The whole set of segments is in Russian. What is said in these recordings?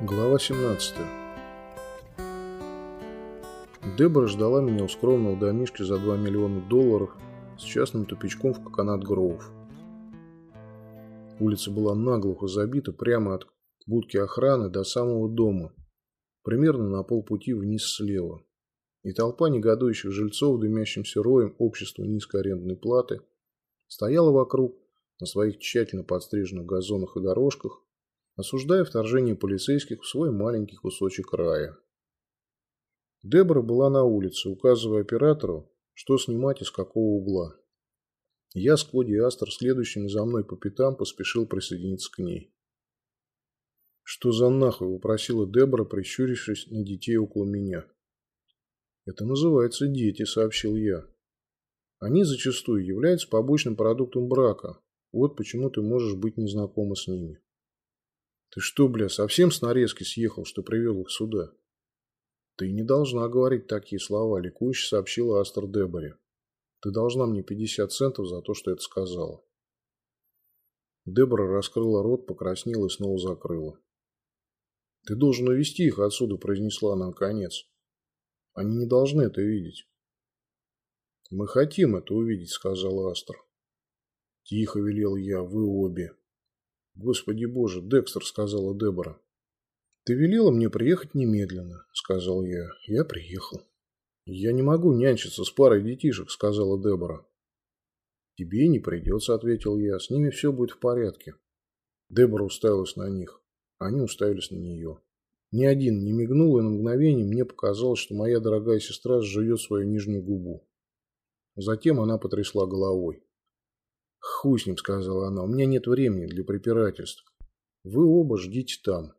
Глава 17 Дебора ждала меня у скромного домишки за 2 миллиона долларов с частным тупичком в Коконат Гроув. Улица была наглухо забита прямо от будки охраны до самого дома, примерно на полпути вниз слева. И толпа негодующих жильцов, дымящимся роем общества низкой арендной платы, стояла вокруг на своих тщательно подстриженных газонах и дорожках, осуждая вторжение полицейских в свой маленький кусочек рая. Дебора была на улице, указывая оператору, что снимать и с какого угла. Я с Коди Астер, следующими за мной по пятам, поспешил присоединиться к ней. «Что за нахуй?» – вопросила Дебора, прищурившись на детей около меня. «Это называется дети», – сообщил я. «Они зачастую являются побочным продуктом брака. Вот почему ты можешь быть незнакома с ними». Ты что, бля, совсем с нарезки съехал, что привел их сюда? Ты не должна говорить такие слова, ликующе сообщила Астер Деборе. Ты должна мне 50 центов за то, что это сказала. Дебора раскрыла рот, покраснела и снова закрыла. «Ты должен увести их отсюда», – произнесла она наконец. «Они не должны это видеть». «Мы хотим это увидеть», – сказала Астер. «Тихо», – велел я, – «вы обе». «Господи боже, Декстер», — сказала Дебора. «Ты велела мне приехать немедленно», — сказал я. «Я приехал». «Я не могу нянчиться с парой детишек», — сказала Дебора. «Тебе не придется», — ответил я. «С ними все будет в порядке». Дебора уставилась на них. Они уставились на нее. Ни один не мигнул, и на мгновение мне показалось, что моя дорогая сестра сжует свою нижнюю губу. Затем она потрясла головой. «Хуй с ним», — сказала она, — «у меня нет времени для препирательств. Вы оба ждите там».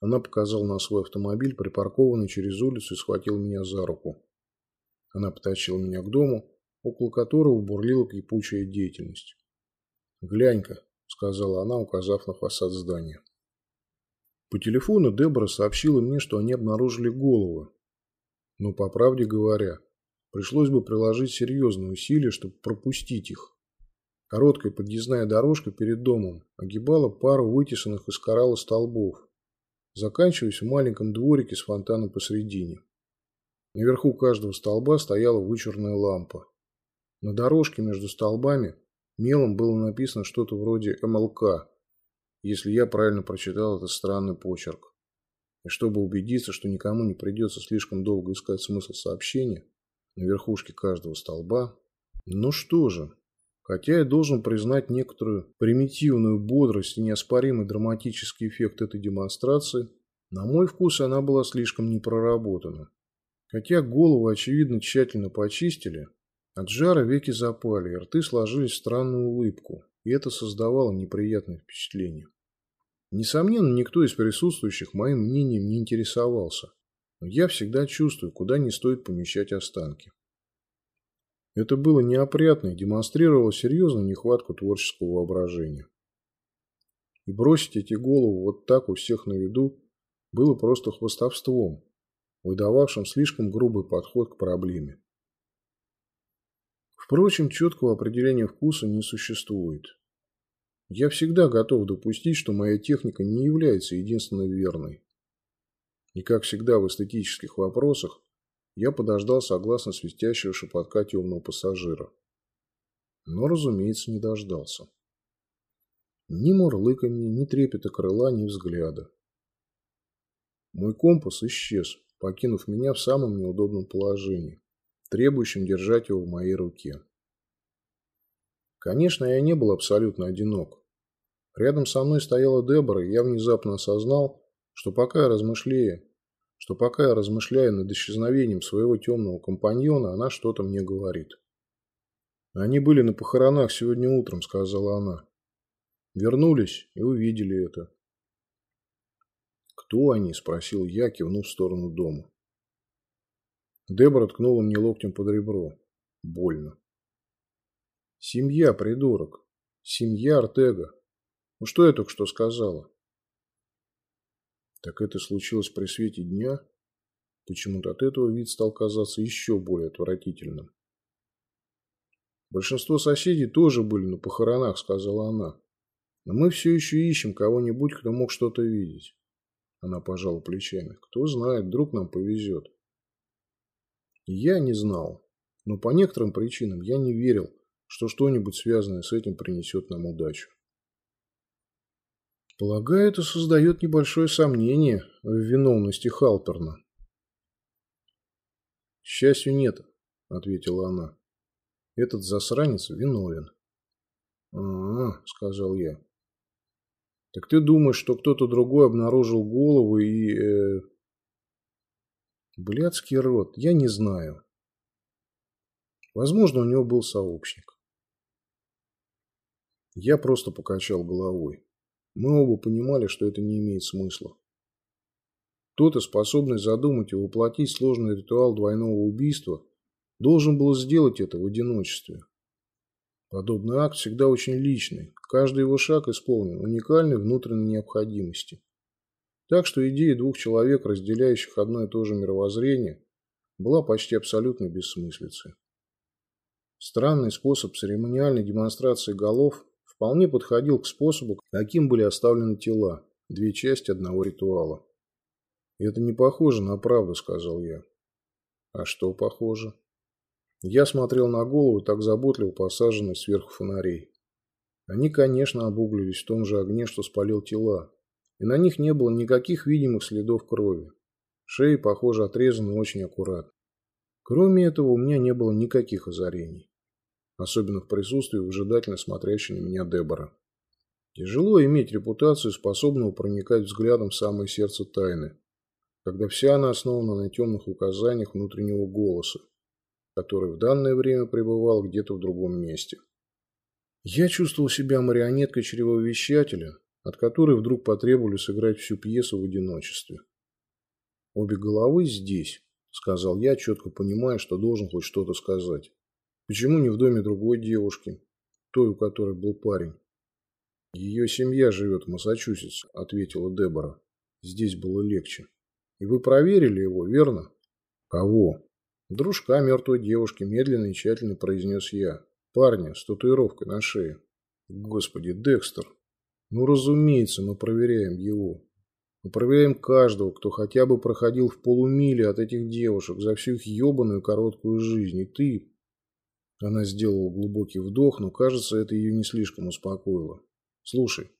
Она показала на свой автомобиль, припаркованный через улицу, и схватила меня за руку. Она потащила меня к дому, около которого бурлила кипучая деятельность. «Глянь-ка», — сказала она, указав на фасад здания. По телефону Дебора сообщила мне, что они обнаружили головы. Но, по правде говоря, пришлось бы приложить серьезные усилия, чтобы пропустить их. Короткая подъездная дорожка перед домом огибала пару вытесанных из коралла столбов, заканчиваясь в маленьком дворике с фонтаном посредине. Наверху каждого столба стояла вычурная лампа. На дорожке между столбами мелом было написано что-то вроде МЛК, если я правильно прочитал этот странный почерк. И чтобы убедиться, что никому не придется слишком долго искать смысл сообщения, на верхушке каждого столба... Ну что же, Хотя я должен признать некоторую примитивную бодрость и неоспоримый драматический эффект этой демонстрации, на мой вкус она была слишком непроработана. Хотя голову, очевидно, тщательно почистили, от жара веки запали, и рты сложились в странную улыбку, и это создавало неприятное впечатление. Несомненно, никто из присутствующих моим мнением не интересовался, но я всегда чувствую, куда не стоит помещать останки. Это было неопрятно и демонстрировало серьезную нехватку творческого воображения. И бросить эти головы вот так у всех на виду было просто хвостовством, выдававшим слишком грубый подход к проблеме. Впрочем, четкого определения вкуса не существует. Я всегда готов допустить, что моя техника не является единственной верной. И как всегда в эстетических вопросах, я подождал согласно свистящего шепотка темного пассажира. Но, разумеется, не дождался. Ни мурлыканья, ни трепета крыла, ни взгляда. Мой компас исчез, покинув меня в самом неудобном положении, требующем держать его в моей руке. Конечно, я не был абсолютно одинок. Рядом со мной стояла Дебора, и я внезапно осознал, что пока я размышляю что пока я размышляю над исчезновением своего темного компаньона, она что-то мне говорит. «Они были на похоронах сегодня утром», — сказала она. «Вернулись и увидели это». «Кто они?» – спросил я, кивнув в сторону дома. Дебора ткнула мне локтем под ребро. Больно. «Семья, придурок. Семья Артега. Ну что я только что сказала?» Так это случилось при свете дня? Почему-то от этого вид стал казаться еще более отвратительным. Большинство соседей тоже были на похоронах, сказала она. Но мы все еще ищем кого-нибудь, кто мог что-то видеть. Она пожала плечами. Кто знает, вдруг нам повезет. Я не знал. Но по некоторым причинам я не верил, что что-нибудь связанное с этим принесет нам удачу. Полагаю, это создает небольшое сомнение в виновности Халперна. «К счастью, нет», — ответила она. «Этот засранец виновен». «А, — сказал я. Так ты думаешь, что кто-то другой обнаружил голову и... Э... Блядский рот, я не знаю. Возможно, у него был сообщник. Я просто покачал головой. Мы оба понимали, что это не имеет смысла. Кто-то, способный задумать и воплотить сложный ритуал двойного убийства, должен был сделать это в одиночестве. Подобный акт всегда очень личный. Каждый его шаг исполнен уникальной внутренней необходимости. Так что идея двух человек, разделяющих одно и то же мировоззрение, была почти абсолютной бессмыслицей. Странный способ церемониальной демонстрации голов вполне подходил к способу, каким были оставлены тела, две части одного ритуала. «Это не похоже на правду», — сказал я. «А что похоже?» Я смотрел на голову, так заботливо посаженной сверху фонарей. Они, конечно, обуглились в том же огне, что спалил тела, и на них не было никаких видимых следов крови. Шеи, похоже, отрезаны очень аккуратно. Кроме этого, у меня не было никаких озарений. Особенно в присутствии выжидательно смотрящей на меня Дебора. Тяжело иметь репутацию, способную проникать взглядом в самое сердце тайны, когда вся она основана на темных указаниях внутреннего голоса, который в данное время пребывал где-то в другом месте. Я чувствовал себя марионеткой чревовещателя, от которой вдруг потребовали сыграть всю пьесу в одиночестве. «Обе головы здесь», — сказал я, четко понимая, что должен хоть что-то сказать. «Почему не в доме другой девушки, той, у которой был парень?» «Ее семья живет в Массачусетсе», — ответила Дебора. «Здесь было легче». «И вы проверили его, верно?» «Кого?» Дружка мертвой девушки медленно и тщательно произнес я. Парня с татуировкой на шее. Господи, Декстер. Ну, разумеется, мы проверяем его. Мы проверяем каждого, кто хотя бы проходил в полумиле от этих девушек за всю их ебаную короткую жизнь. И ты... Она сделала глубокий вдох, но, кажется, это ее не слишком успокоило. Слушай,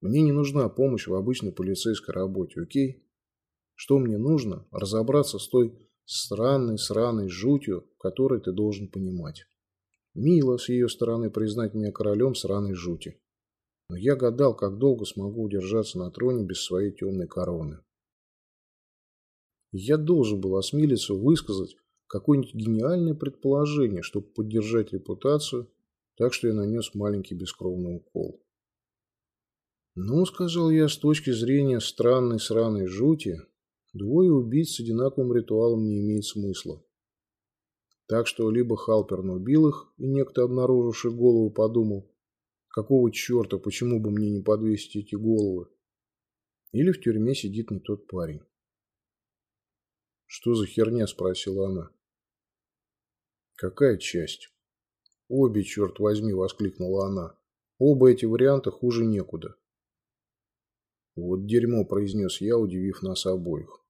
мне не нужна помощь в обычной полицейской работе, окей? Что мне нужно? Разобраться с той странной, сраной жутью, которой ты должен понимать. Мило с ее стороны признать меня королем сраной жути. Но я гадал, как долго смогу удержаться на троне без своей темной короны. Я должен был осмелиться высказать какое-нибудь гениальное предположение, чтобы поддержать репутацию, так что я нанес маленький бескровный укол. «Ну, — сказал я, — с точки зрения странной сраной жути, Двое убийц с одинаковым ритуалом не имеет смысла. Так что либо Халперн убил их, и некто, обнаруживший голову, подумал, какого черта, почему бы мне не подвесить эти головы, или в тюрьме сидит не тот парень. «Что за херня?» – спросила она. «Какая часть?» «Обе, черт возьми!» – воскликнула она. «Оба эти варианта хуже некуда». «Вот дерьмо», – произнес я, удивив нас обоих.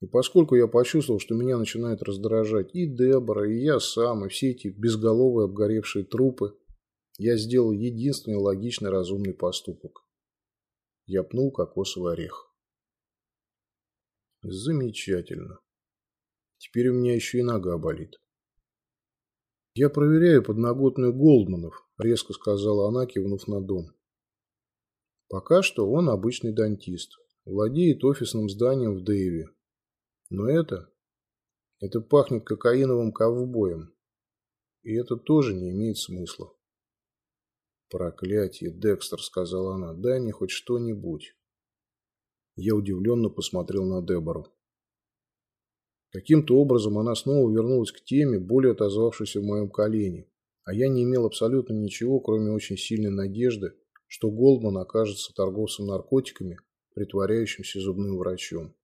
И поскольку я почувствовал, что меня начинает раздражать и Дебора, и я сам, и все эти безголовые обгоревшие трупы, я сделал единственный логичный разумный поступок. Я пнул кокосовый орех. Замечательно. Теперь у меня еще и нога болит. «Я проверяю подноготную Голдманов», – резко сказала она, кивнув на дом. «Пока что он обычный дантист. Владеет офисным зданием в Дэйве. Но это... Это пахнет кокаиновым ковбоем. И это тоже не имеет смысла. «Проклятие, Декстер», — сказала она, — «дай мне хоть что-нибудь». Я удивленно посмотрел на Дебору. Каким-то образом она снова вернулась к теме, более отозвавшейся в моем колене, а я не имел абсолютно ничего, кроме очень сильной надежды, что Голдман окажется торговцем наркотиками, притворяющимся зубным врачом.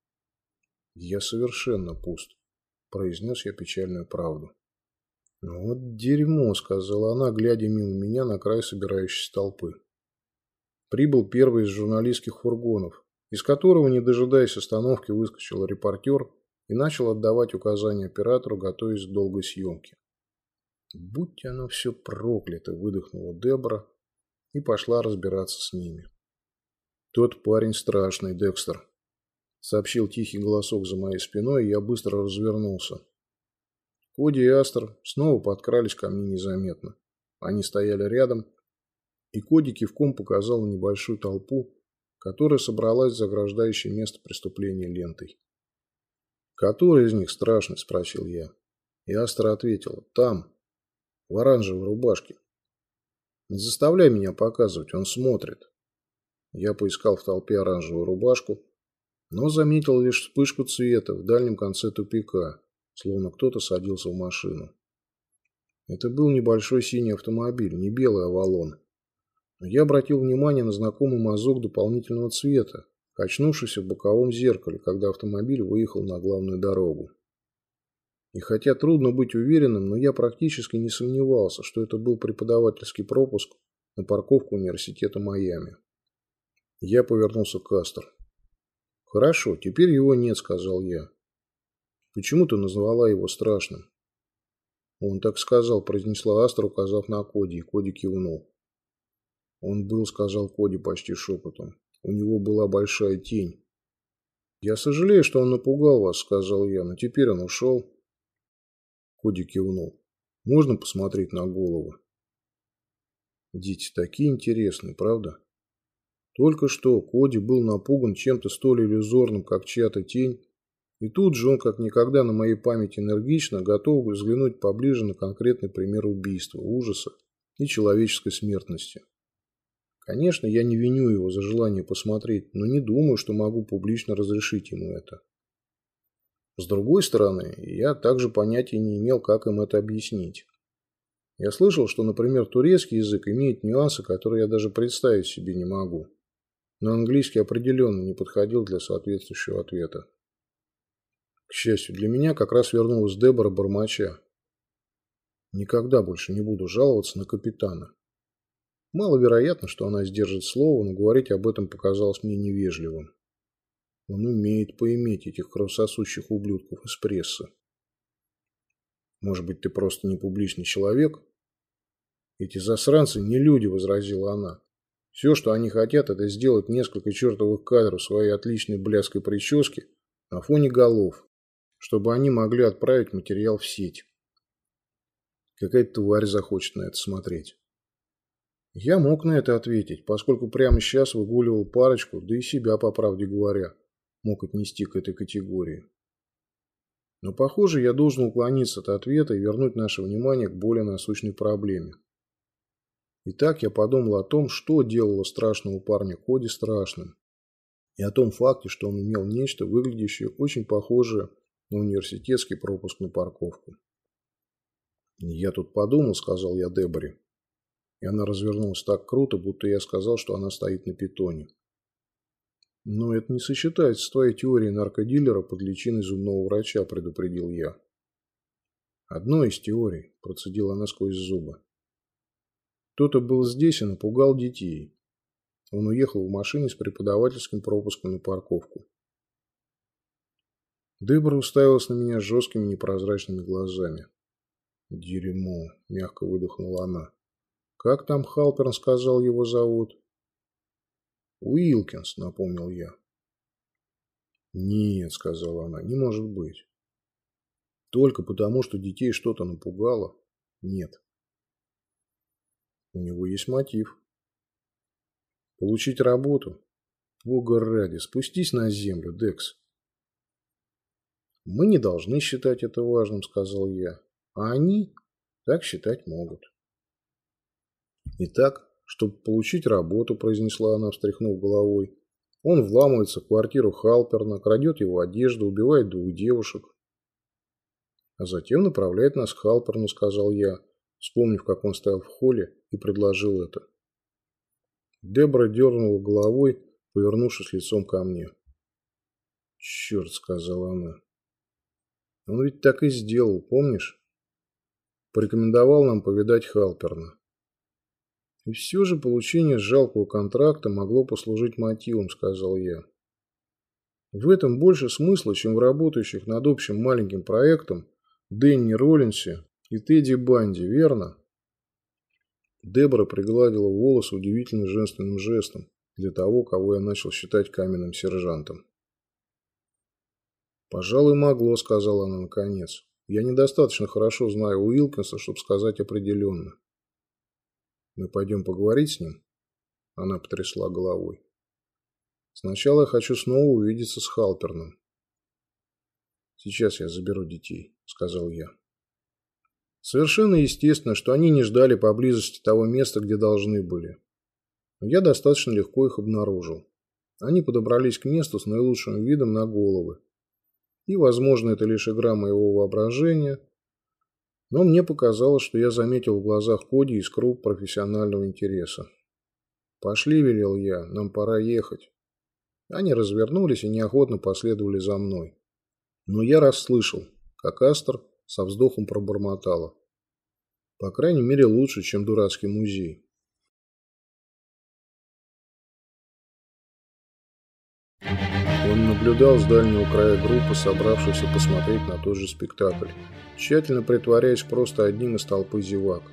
«Я совершенно пуст», – произнес я печальную правду. «Ну «Вот дерьмо», – сказала она, глядя мимо меня на край собирающейся толпы. Прибыл первый из журналистских фургонов, из которого, не дожидаясь остановки, выскочил репортер и начал отдавать указания оператору, готовясь к долгой съемке. «Будь оно все проклято!» – выдохнула Дебра и пошла разбираться с ними. «Тот парень страшный, Декстер», – сообщил тихий голосок за моей спиной, и я быстро развернулся. Коди и Астер снова подкрались ко мне незаметно. Они стояли рядом, и Коди кивком показал небольшую толпу, которая собралась за ограждающее место преступления лентой. «Который из них страшный?» – спросил я. И Астра ответила. «Там, в оранжевой рубашке. Не заставляй меня показывать, он смотрит». Я поискал в толпе оранжевую рубашку, но заметил лишь вспышку цвета в дальнем конце тупика, словно кто-то садился в машину. Это был небольшой синий автомобиль, не белый Авалон. Но я обратил внимание на знакомый мазок дополнительного цвета, качнувшийся в боковом зеркале, когда автомобиль выехал на главную дорогу. И хотя трудно быть уверенным, но я практически не сомневался, что это был преподавательский пропуск на парковку университета Майами. Я повернулся к Астер. «Хорошо, теперь его нет», — сказал я. «Почему ты назвала его страшным?» «Он так сказал», — произнесла Астер, указав на Коди, и Коди кивнул. «Он был», — сказал Коди почти шепотом. У него была большая тень. «Я сожалею, что он напугал вас», — сказал я, — «но теперь он ушел». Коди кивнул. «Можно посмотреть на голову?» Дети такие интересные, правда? Только что Коди был напуган чем-то столь иллюзорным, как чья-то тень, и тут же он, как никогда на моей памяти энергично, готов взглянуть поближе на конкретный пример убийства, ужаса и человеческой смертности. Конечно, я не виню его за желание посмотреть, но не думаю, что могу публично разрешить ему это. С другой стороны, я также понятия не имел, как им это объяснить. Я слышал, что, например, турецкий язык имеет нюансы, которые я даже представить себе не могу. Но английский определенно не подходил для соответствующего ответа. К счастью для меня, как раз вернулась Дебора Бормача. Никогда больше не буду жаловаться на капитана. Маловероятно, что она сдержит слово, но говорить об этом показалось мне невежливым. Он умеет поиметь этих кровососущих ублюдков из прессы. Может быть, ты просто не публичный человек? Эти засранцы не люди, возразила она. Все, что они хотят, это сделать несколько чертовых кадров своей отличной блядской прически на фоне голов, чтобы они могли отправить материал в сеть. Какая-то тварь захочет на это смотреть. Я мог на это ответить, поскольку прямо сейчас выгуливал парочку, да и себя, по правде говоря, мог отнести к этой категории. Но, похоже, я должен уклониться от ответа и вернуть наше внимание к более насущной проблеме. Итак, я подумал о том, что делало страшного парня Коди страшным, и о том факте, что он имел нечто, выглядящее очень похожее на университетский пропуск на парковку. «Я тут подумал», — сказал я Деборе, и она развернулась так круто, будто я сказал, что она стоит на питоне. «Но это не сочетается с твоей теорией наркодилера под личиной зубного врача», – предупредил я. «Одной из теорий», – процедила она сквозь зубы. «Кто-то был здесь и напугал детей. Он уехал в машине с преподавательским пропуском на парковку. Дебра уставилась на меня жесткими непрозрачными глазами. «Дерьмо!» – мягко выдохнула она. Как там Халперн сказал его зовут? Уилкинс, напомнил я. Нет, сказала она, не может быть. Только потому, что детей что-то напугало? Нет. У него есть мотив. Получить работу? Бога ради, спустись на землю, Декс. Мы не должны считать это важным, сказал я. А они так считать могут. Итак, чтобы получить работу, произнесла она, встряхнув головой, он вламывается в квартиру Халперна, крадет его одежду, убивает двух девушек. А затем направляет нас к Халперну, сказал я, вспомнив, как он стоял в холле и предложил это. Дебра дернула головой, повернувшись лицом ко мне. «Черт», — сказала она. «Он ведь так и сделал, помнишь? Порекомендовал нам повидать Халперна. И все же получение жалкого контракта могло послужить мотивом, сказал я. В этом больше смысла, чем в работающих над общим маленьким проектом Дэнни Роллинсе и Тедди Банди, верно? Дебора пригладила волосы удивительно женственным жестом для того, кого я начал считать каменным сержантом. «Пожалуй, могло», — сказала она наконец. «Я недостаточно хорошо знаю Уилкинса, чтобы сказать определенно». «Мы пойдем поговорить с ним?» Она потрясла головой. Сначала я хочу снова увидеться с Халперном. Сейчас я заберу детей, сказал я. Совершенно естественно, что они не ждали поблизости того места, где должны были. Но я достаточно легко их обнаружил. Они подобрались к месту с наилучшим видом на головы. И, возможно, это лишь игра моего воображения, но мне показалось, что я заметил в глазах Коди искру профессионального интереса. «Пошли», – велел я, – «нам пора ехать». Они развернулись и неохотно последовали за мной. Но я расслышал, как Астер со вздохом пробормотала. По крайней мере, лучше, чем дурацкий музей. Наблюдал с дальнего края группы, собравшихся посмотреть на тот же спектакль, тщательно притворяясь просто одним из толпы зевак,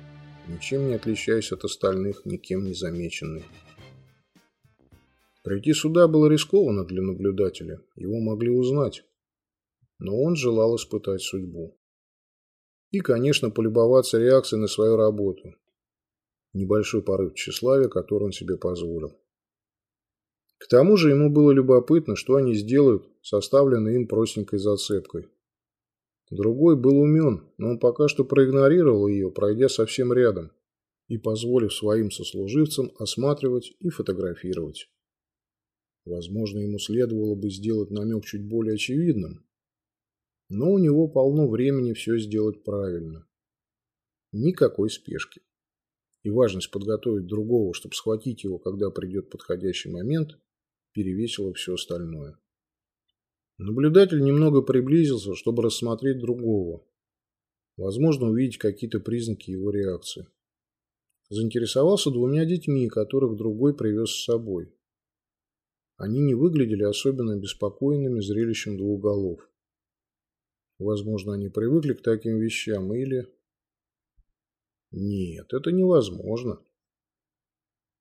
ничем не отличаясь от остальных, никем не замеченный. Прийти сюда было рискованно для наблюдателя, его могли узнать. Но он желал испытать судьбу. И, конечно, полюбоваться реакцией на свою работу. Небольшой порыв тщеславия, который он себе позволил. К тому же ему было любопытно, что они сделают с оставленной им простенькой зацепкой. Другой был умен, но он пока что проигнорировал ее, пройдя совсем рядом и позволив своим сослуживцам осматривать и фотографировать. Возможно, ему следовало бы сделать намек чуть более очевидным. Но у него полно времени все сделать правильно. Никакой спешки. И важность подготовить другого, чтобы схватить его, когда придет подходящий момент, перевесила все остальное. Наблюдатель немного приблизился, чтобы рассмотреть другого. Возможно, увидеть какие-то признаки его реакции. Заинтересовался двумя детьми, которых другой привез с собой. Они не выглядели особенно беспокойными зрелищем двух голов. Возможно, они привыкли к таким вещам или... Нет, это невозможно.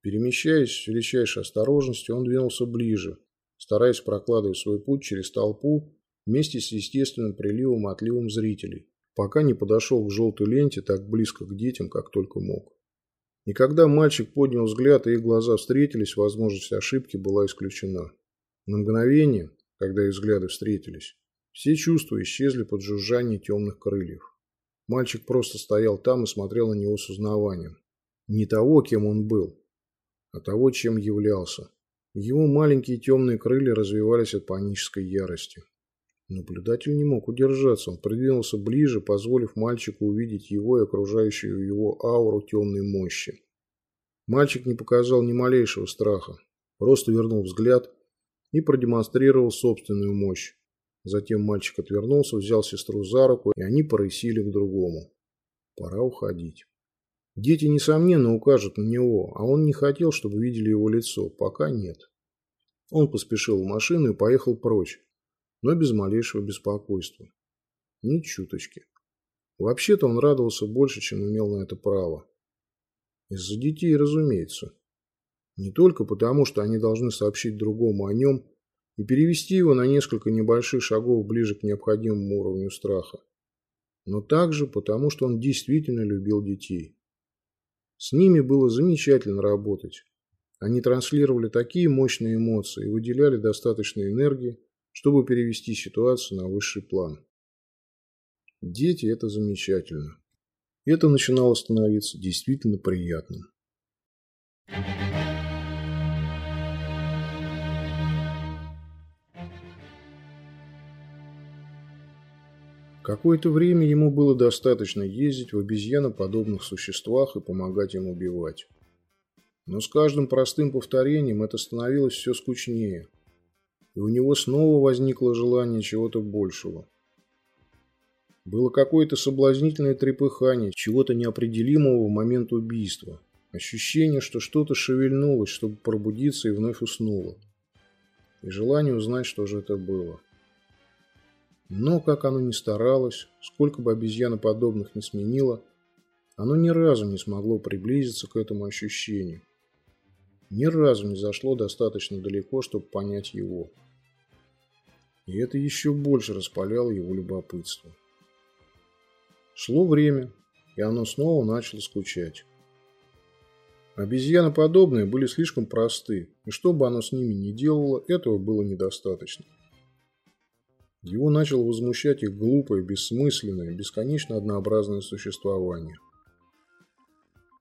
Перемещаясь с величайшей осторожностью, он двинулся ближе, стараясь прокладывать свой путь через толпу вместе с естественным приливом и отливом зрителей, пока не подошел к желтой ленте так близко к детям, как только мог. И когда мальчик поднял взгляд, и их глаза встретились, возможность ошибки была исключена. На мгновение, когда их взгляды встретились, все чувства исчезли под жужжание темных крыльев. Мальчик просто стоял там и смотрел на него с узнаванием. Не того, кем он был, а того, чем являлся. Его маленькие темные крылья развивались от панической ярости. Наблюдатель не мог удержаться. Он придвинулся ближе, позволив мальчику увидеть его и окружающую его ауру темной мощи. Мальчик не показал ни малейшего страха. Просто вернул взгляд и продемонстрировал собственную мощь. Затем мальчик отвернулся, взял сестру за руку, и они порысили к другому. Пора уходить. Дети, несомненно, укажут на него, а он не хотел, чтобы видели его лицо. Пока нет. Он поспешил в машину и поехал прочь но без малейшего беспокойства. Ни чуточки. Вообще-то он радовался больше, чем имел на это право. Из-за детей, разумеется. Не только потому, что они должны сообщить другому о нем и перевести его на несколько небольших шагов ближе к необходимому уровню страха, но также потому, что он действительно любил детей. С ними было замечательно работать. Они транслировали такие мощные эмоции и выделяли достаточно энергии, чтобы перевести ситуацию на высший план. Дети – это замечательно. Это начинало становиться действительно приятным. Какое-то время ему было достаточно ездить в обезьяноподобных существах и помогать им убивать. Но с каждым простым повторением это становилось все скучнее – и у него снова возникло желание чего-то большего. Было какое-то соблазнительное трепыхание, чего-то неопределимого в момент убийства. Ощущение, что что-то шевельнулось, чтобы пробудиться и вновь уснуло. и желание узнать, что же это было. Но, как оно ни старалось, сколько бы обезьяноподобных не сменило, оно ни разу не смогло приблизиться к этому ощущению. Ни разу не зашло достаточно далеко, чтобы понять его. И это еще больше распаляло его любопытство. Шло время, и оно снова начало скучать. Обезьяноподобные были слишком просты, и что бы оно с ними ни делало, этого было недостаточно. Его начало возмущать их глупое, бессмысленное, бесконечно однообразное существование.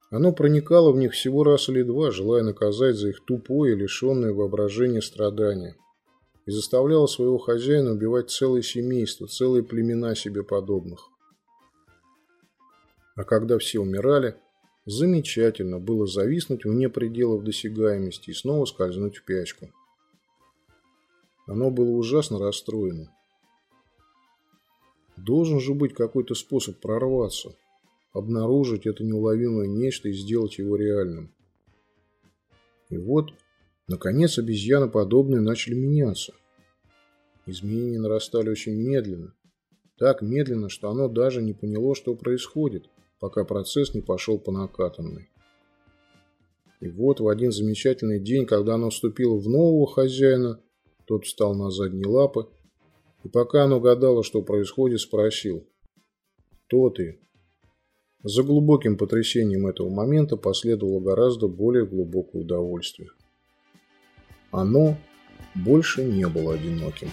Оно проникало в них всего раз или два, желая наказать за их тупое, лишенное воображения страдания, и заставляло своего хозяина убивать целое семейство, целые племена себе подобных. А когда все умирали, замечательно было зависнуть вне пределов досягаемости и снова скользнуть в пячку. Оно было ужасно расстроено. Должен же быть какой-то способ прорваться, обнаружить это неуловимое нечто и сделать его реальным. И вот, наконец, обезьяноподобные начали меняться. Изменения нарастали очень медленно. Так медленно, что оно даже не поняло, что происходит, пока процесс не пошел по накатанной. И вот в один замечательный день, когда оно вступило в нового хозяина, тот встал на задние лапы и пока оно гадало, что происходит, спросил «Кто ты?». За глубоким потрясением этого момента последовало гораздо более глубокое удовольствие. Оно больше не было одиноким.